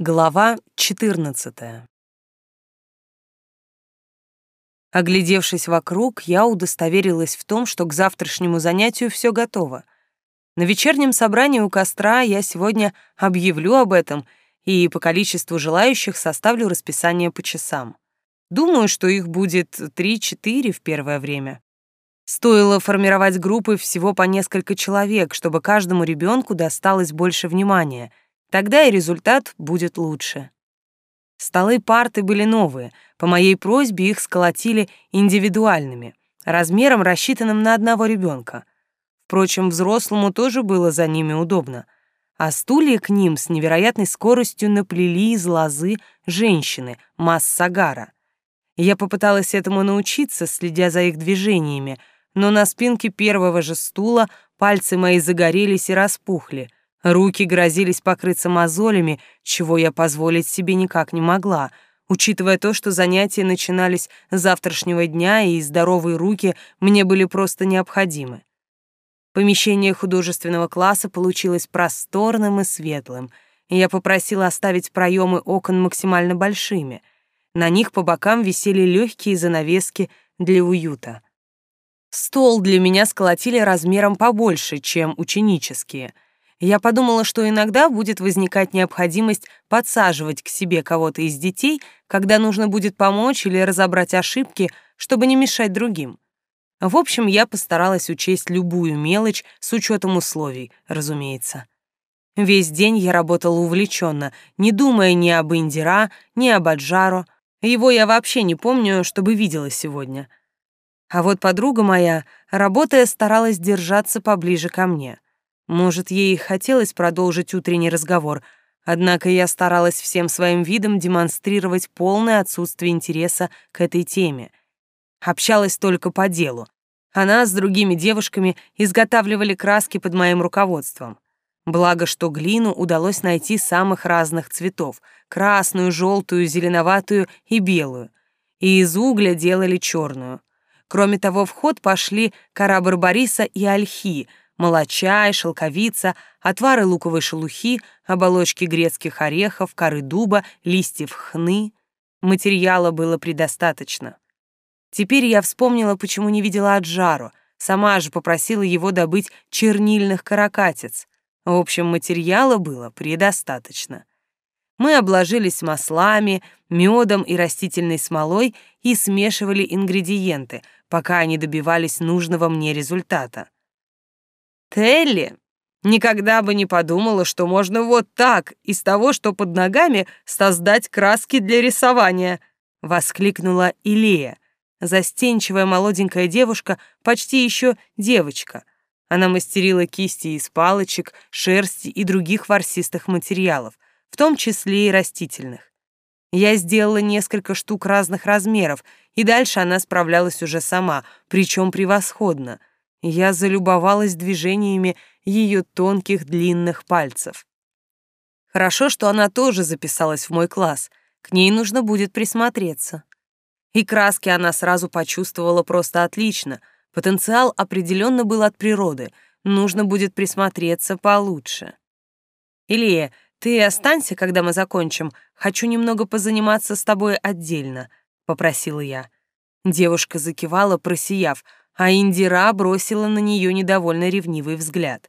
Глава 14 Оглядевшись вокруг, я удостоверилась в том, что к завтрашнему занятию все готово. На вечернем собрании у костра я сегодня объявлю об этом и по количеству желающих составлю расписание по часам. Думаю, что их будет 3-4 в первое время. Стоило формировать группы всего по несколько человек, чтобы каждому ребенку досталось больше внимания — Тогда и результат будет лучше. Столы парты были новые. По моей просьбе их сколотили индивидуальными, размером рассчитанным на одного ребенка. Впрочем, взрослому тоже было за ними удобно. А стулья к ним с невероятной скоростью наплели из лозы женщины, Массагара. Я попыталась этому научиться, следя за их движениями, но на спинке первого же стула пальцы мои загорелись и распухли — Руки грозились покрыться мозолями, чего я позволить себе никак не могла, учитывая то, что занятия начинались с завтрашнего дня, и здоровые руки мне были просто необходимы. Помещение художественного класса получилось просторным и светлым, и я попросила оставить проемы окон максимально большими. На них по бокам висели легкие занавески для уюта. Стол для меня сколотили размером побольше, чем ученические — я подумала, что иногда будет возникать необходимость подсаживать к себе кого-то из детей, когда нужно будет помочь или разобрать ошибки, чтобы не мешать другим. В общем, я постаралась учесть любую мелочь с учетом условий, разумеется. Весь день я работала увлеченно, не думая ни об Индира, ни об Аджаро. Его я вообще не помню, чтобы видела сегодня. А вот подруга моя, работая, старалась держаться поближе ко мне — может, ей хотелось продолжить утренний разговор, однако я старалась всем своим видом демонстрировать полное отсутствие интереса к этой теме. Общалась только по делу. Она с другими девушками изготавливали краски под моим руководством. Благо, что глину удалось найти самых разных цветов — красную, желтую, зеленоватую и белую. И из угля делали черную. Кроме того, в ход пошли кора Барбариса и ольхи — молочай, шелковица, отвары луковой шелухи, оболочки грецких орехов, коры дуба, листьев хны. Материала было предостаточно. Теперь я вспомнила, почему не видела Аджару. Сама же попросила его добыть чернильных каракатиц. В общем, материала было предостаточно. Мы обложились маслами, медом и растительной смолой и смешивали ингредиенты, пока они добивались нужного мне результата. Телли никогда бы не подумала, что можно вот так, из того, что под ногами, создать краски для рисования, воскликнула Илея, застенчивая молоденькая девушка, почти еще девочка. Она мастерила кисти из палочек, шерсти и других ворсистых материалов, в том числе и растительных. Я сделала несколько штук разных размеров, и дальше она справлялась уже сама, причем превосходно — я залюбовалась движениями ее тонких длинных пальцев. Хорошо, что она тоже записалась в мой класс. К ней нужно будет присмотреться. И краски она сразу почувствовала просто отлично. Потенциал определенно был от природы. Нужно будет присмотреться получше. Илья, ты останься, когда мы закончим. Хочу немного позаниматься с тобой отдельно, попросила я. Девушка закивала, просияв — а Индира бросила на нее недовольно ревнивый взгляд.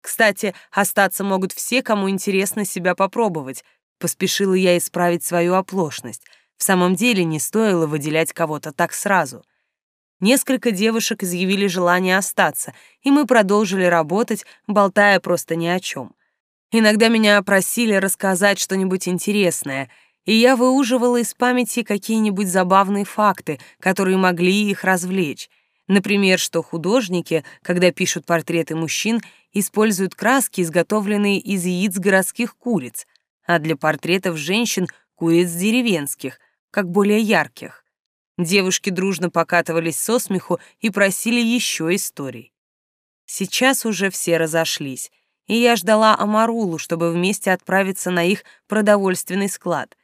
«Кстати, остаться могут все, кому интересно себя попробовать», поспешила я исправить свою оплошность. В самом деле не стоило выделять кого-то так сразу. Несколько девушек изъявили желание остаться, и мы продолжили работать, болтая просто ни о чем. Иногда меня просили рассказать что-нибудь интересное — и я выуживала из памяти какие-нибудь забавные факты, которые могли их развлечь. Например, что художники, когда пишут портреты мужчин, используют краски, изготовленные из яиц городских куриц, а для портретов женщин — куриц деревенских, как более ярких. Девушки дружно покатывались со смеху и просили еще историй. Сейчас уже все разошлись, и я ждала Амарулу, чтобы вместе отправиться на их продовольственный склад.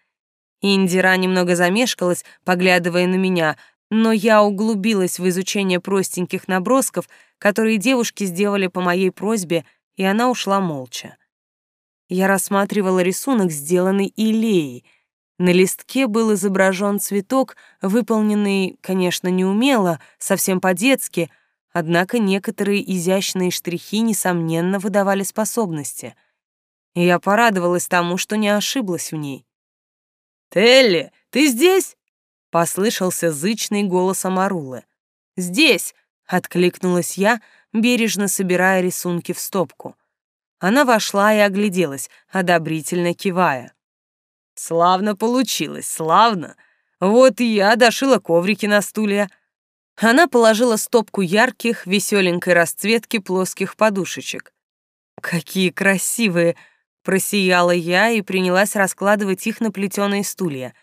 Индира немного замешкалась, поглядывая на меня, но я углубилась в изучение простеньких набросков, которые девушки сделали по моей просьбе, и она ушла молча. Я рассматривала рисунок, сделанный Илеей. На листке был изображен цветок, выполненный, конечно, неумело, совсем по-детски, однако некоторые изящные штрихи, несомненно, выдавали способности. И я порадовалась тому, что не ошиблась в ней. «Телли, ты здесь?» — послышался зычный голос Амарулы. «Здесь!» — откликнулась я, бережно собирая рисунки в стопку. Она вошла и огляделась, одобрительно кивая. «Славно получилось, славно! Вот и я дошила коврики на стулья». Она положила стопку ярких, веселенькой расцветки плоских подушечек. «Какие красивые!» — просияла я и принялась раскладывать их на плетеные стулья.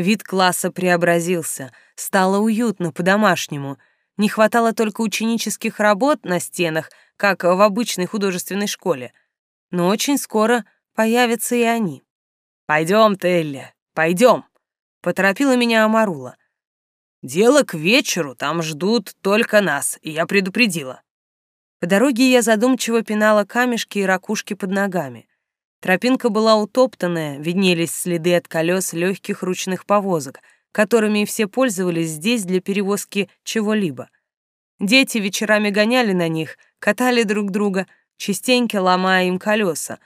Вид класса преобразился, стало уютно, по-домашнему — не хватало только ученических работ на стенах, как в обычной художественной школе. Но очень скоро появятся и они. «Пойдем, Телли, пойдем», — поторопила меня Амарула. «Дело к вечеру, там ждут только нас, и я предупредила». По дороге я задумчиво пинала камешки и ракушки под ногами. Тропинка была утоптанная, виднелись следы от колес легких ручных повозок — которыми все пользовались здесь для перевозки чего-либо. Дети вечерами гоняли на них, катали друг друга, частенько ломая им колеса,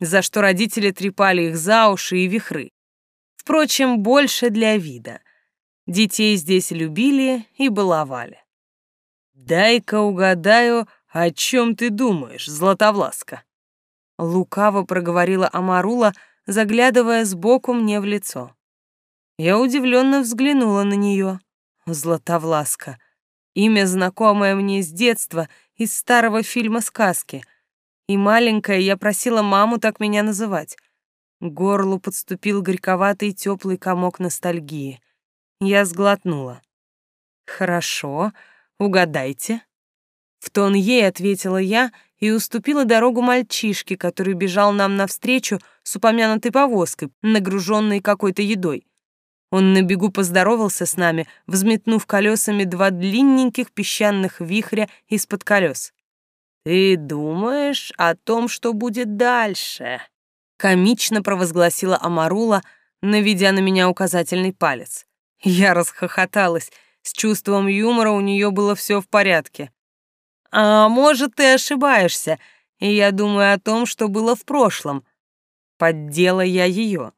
за что родители трепали их за уши и вихры. Впрочем, больше для вида. Детей здесь любили и баловали. «Дай-ка угадаю, о чем ты думаешь, Златовласка?» Лукаво проговорила Амарула, заглядывая сбоку мне в лицо. Я удивленно взглянула на нее. Златовласка. Имя, знакомое мне с детства, из старого фильма «Сказки». И маленькая я просила маму так меня называть. К горлу подступил горьковатый теплый комок ностальгии. Я сглотнула. «Хорошо, угадайте». В тон ей ответила я и уступила дорогу мальчишке, который бежал нам навстречу с упомянутой повозкой, нагруженной какой-то едой. Он на бегу поздоровался с нами, взметнув колесами два длинненьких песчаных вихря из-под колес. «Ты думаешь о том, что будет дальше?» Комично провозгласила Амарула, наведя на меня указательный палец. Я расхохоталась. С чувством юмора у нее было все в порядке. «А может, ты ошибаешься, и я думаю о том, что было в прошлом». Поддела я ее.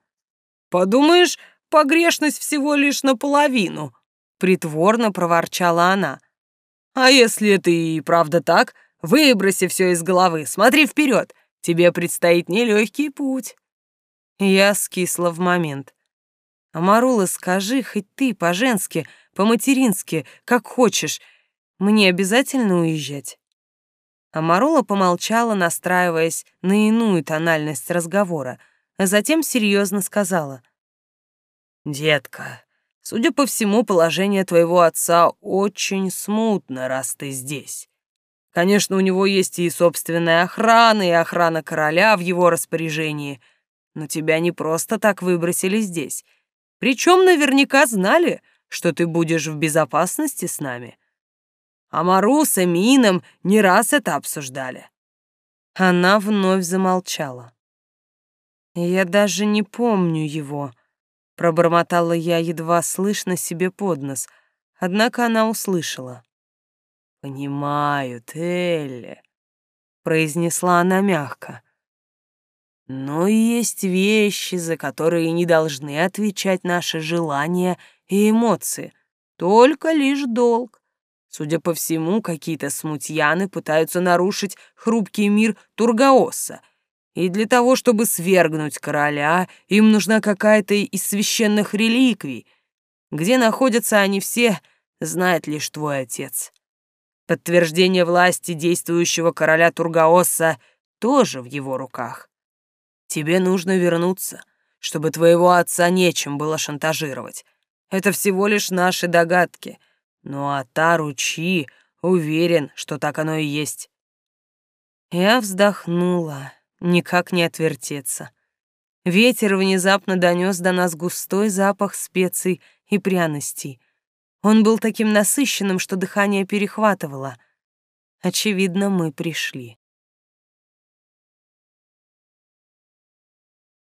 «Подумаешь, погрешность всего лишь наполовину», — притворно проворчала она. «А если это и правда так, выброси все из головы, смотри вперед, тебе предстоит нелегкий путь». Я скисла в момент. «Амарула, скажи хоть ты по-женски, по-матерински, как хочешь, мне обязательно уезжать?» Амарула помолчала, настраиваясь на иную тональность разговора, а затем серьезно сказала — «Детка, судя по всему, положение твоего отца очень смутно, раз ты здесь. Конечно, у него есть и собственная охрана, и охрана короля в его распоряжении, но тебя не просто так выбросили здесь. Причем наверняка знали, что ты будешь в безопасности с нами. А Мару с Эмином не раз это обсуждали». Она вновь замолчала. «Я даже не помню его», Пробормотала я едва слышно себе под нос, однако она услышала. «Понимаю, Телли», — произнесла она мягко. «Но есть вещи, за которые не должны отвечать наши желания и эмоции, только лишь долг. Судя по всему, какие-то смутьяны пытаются нарушить хрупкий мир Тургаоса — и для того, чтобы свергнуть короля, им нужна какая-то из священных реликвий. Где находятся они все, знает лишь твой отец. Подтверждение власти действующего короля Тургаоса тоже в его руках. Тебе нужно вернуться, чтобы твоего отца нечем было шантажировать. Это всего лишь наши догадки. Ну а Таручи уверен, что так оно и есть. Я вздохнула никак не отвертеться. Ветер внезапно донес до нас густой запах специй и пряностей. Он был таким насыщенным, что дыхание перехватывало. Очевидно, мы пришли.